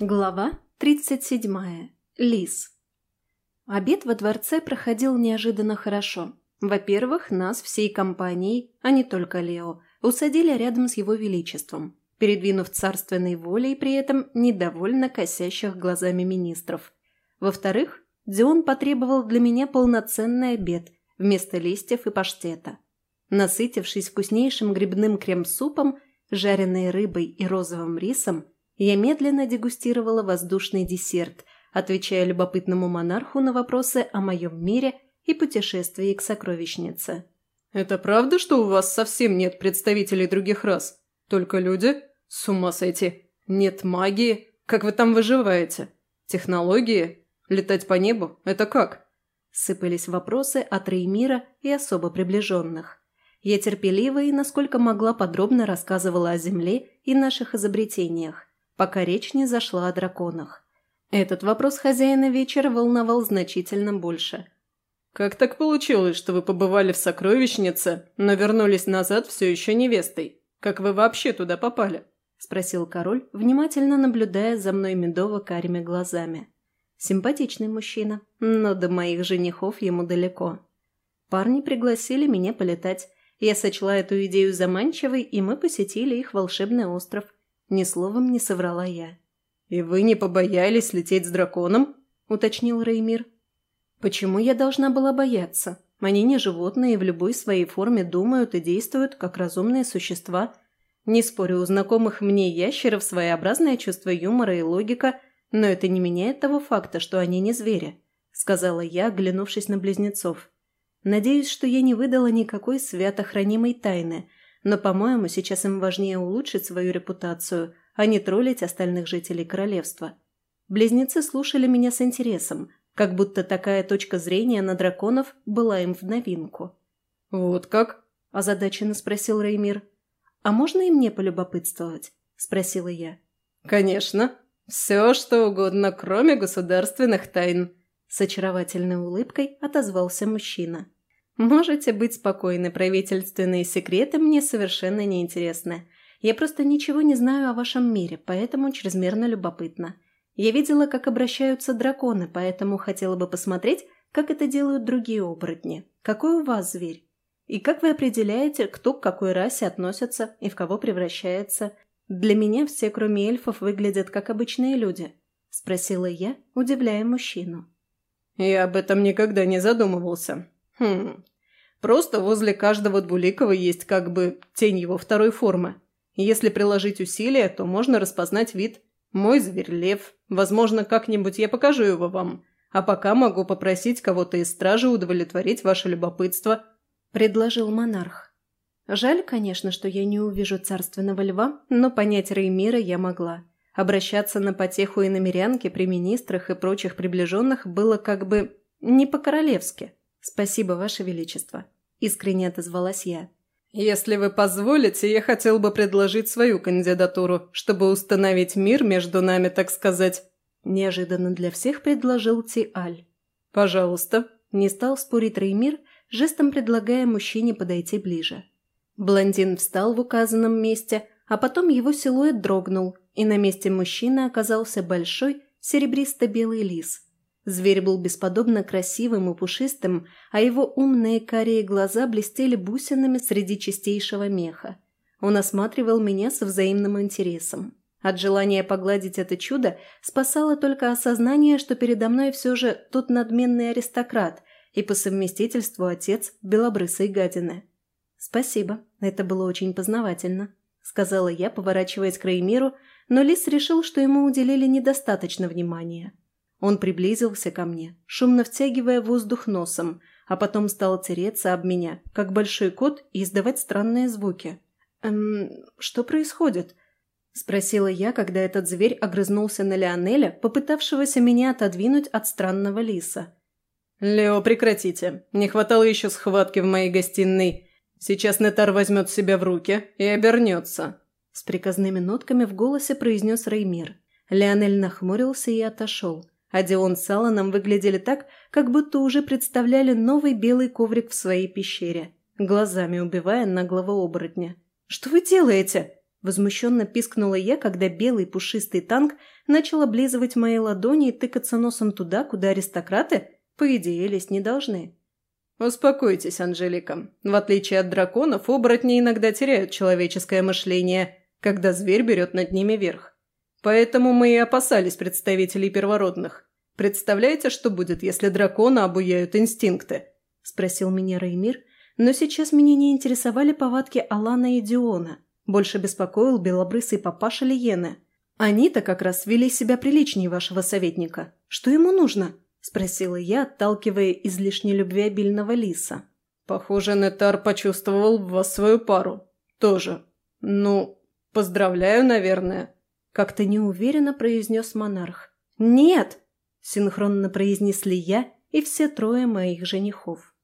Глава 37. Лис. Обед во дворце проходил неожиданно хорошо. Во-первых, нас всей компанией, а не только Лео, усадили рядом с его величеством, передвинув царственной волей при этом недовольно косящих глазами министров. Во-вторых, Дион потребовал для меня полноценный обед вместо листьев и паштета. Насытившись вкуснейшим грибным крем-супом, жареной рыбой и розовым рисом, я медленно дегустировала воздушный десерт, отвечая любопытному монарху на вопросы о моем мире и путешествии к сокровищнице. «Это правда, что у вас совсем нет представителей других рас? Только люди? С ума сойти! Нет магии? Как вы там выживаете? Технологии? Летать по небу? Это как?» Сыпались вопросы от Реймира и особо приближенных. Я терпеливо и, насколько могла, подробно рассказывала о Земле и наших изобретениях, пока речь не зашла о драконах. Этот вопрос хозяина вечера волновал значительно больше. «Как так получилось, что вы побывали в сокровищнице, но вернулись назад все еще невестой? Как вы вообще туда попали?» – спросил король, внимательно наблюдая за мной медово-карими глазами. Симпатичный мужчина, но до моих женихов ему далеко. Парни пригласили меня полетать, я сочла эту идею заманчивой, и мы посетили их волшебный остров. Ни словом не соврала я. «И вы не побоялись лететь с драконом?» – уточнил Реймир. «Почему я должна была бояться? Они не животные и в любой своей форме думают и действуют, как разумные существа. Не спорю, у знакомых мне ящеров своеобразное чувство юмора и логика, но это не меняет того факта, что они не звери», – сказала я, оглянувшись на близнецов. Надеюсь, что я не выдала никакой свято хранимой тайны, но, по-моему, сейчас им важнее улучшить свою репутацию, а не троллить остальных жителей королевства. Близнецы слушали меня с интересом, как будто такая точка зрения на драконов была им в новинку. «Вот как?» – озадаченно спросил Реймир. «А можно и мне полюбопытствовать?» – спросила я. «Конечно. Все, что угодно, кроме государственных тайн», с очаровательной улыбкой отозвался мужчина. «Можете быть спокойны, правительственные секреты мне совершенно неинтересны. Я просто ничего не знаю о вашем мире, поэтому чрезмерно любопытно. Я видела, как обращаются драконы, поэтому хотела бы посмотреть, как это делают другие оборотни. Какой у вас зверь? И как вы определяете, кто к какой расе относится и в кого превращается? Для меня все, кроме эльфов, выглядят как обычные люди», – спросила я, удивляя мужчину. Я об этом никогда не задумывался. Хм. Просто возле каждого Двуликова есть как бы тень его второй формы. Если приложить усилия, то можно распознать вид. Мой зверь – лев. Возможно, как-нибудь я покажу его вам. А пока могу попросить кого-то из стражи удовлетворить ваше любопытство», – предложил монарх. Жаль, конечно, что я не увижу царственного льва, но понять Реймира я могла. Обращаться на потеху и намерянки при министрах и прочих приближенных было как бы не по-королевски. «Спасибо, Ваше Величество», – искренне отозвалась я. «Если вы позволите, я хотел бы предложить свою кандидатуру, чтобы установить мир между нами, так сказать», – неожиданно для всех предложил Тиаль. «Пожалуйста», – не стал спорить Реймир, жестом предлагая мужчине подойти ближе. Блондин встал в указанном месте, а потом его силуэт дрогнул, и на месте мужчины оказался большой серебристо-белый лис. Зверь был бесподобно красивым и пушистым, а его умные карие глаза блестели бусинами среди чистейшего меха. Он осматривал меня со взаимным интересом. От желания погладить это чудо спасало только осознание, что передо мной все же тот надменный аристократ и по совместительству отец белобрысой гадины. «Спасибо, это было очень познавательно», — сказала я, поворачиваясь к Реймиру, но Лис решил, что ему уделили недостаточно внимания. Он приблизился ко мне, шумно втягивая воздух носом, а потом стал тереться об меня, как большой кот, и издавать странные звуки. «Эм, что происходит?» – спросила я, когда этот зверь огрызнулся на Леонеля, попытавшегося меня отодвинуть от странного лиса. «Лео, прекратите. Не хватало еще схватки в моей гостиной. Сейчас Нетар возьмет себя в руки и обернется», с приказными нотками в голосе произнес Реймир. Леонель нахмурился и отошел. А Дион с Алланом выглядели так, как будто уже представляли новый белый коврик в своей пещере, глазами убивая наглого оборотня. «Что вы делаете?» Возмущенно пискнула я, когда белый пушистый танк начал облизывать мои ладони и тыкаться носом туда, куда аристократы, по идее, лезть не должны. «Успокойтесь, Анжелика. В отличие от драконов, оборотни иногда теряют человеческое мышление, когда зверь берет над ними верх. Поэтому мы и опасались представителей первородных. Представляете, что будет, если дракона обуяют инстинкты?» – спросил меня Реймир, но сейчас меня не интересовали повадки Алана и Диона. Больше беспокоил белобрысый папаша Лиены. Они-то как раз вели себя приличнее вашего советника. Что ему нужно?» – спросила я, отталкивая излишне любвеобильного лиса. «Похоже, Нетар почувствовал в вас свою пару. Тоже. Ну, поздравляю, наверное», – как-то неуверенно произнес монарх. «Нет!» – синхронно произнесли я и все трое моих женихов.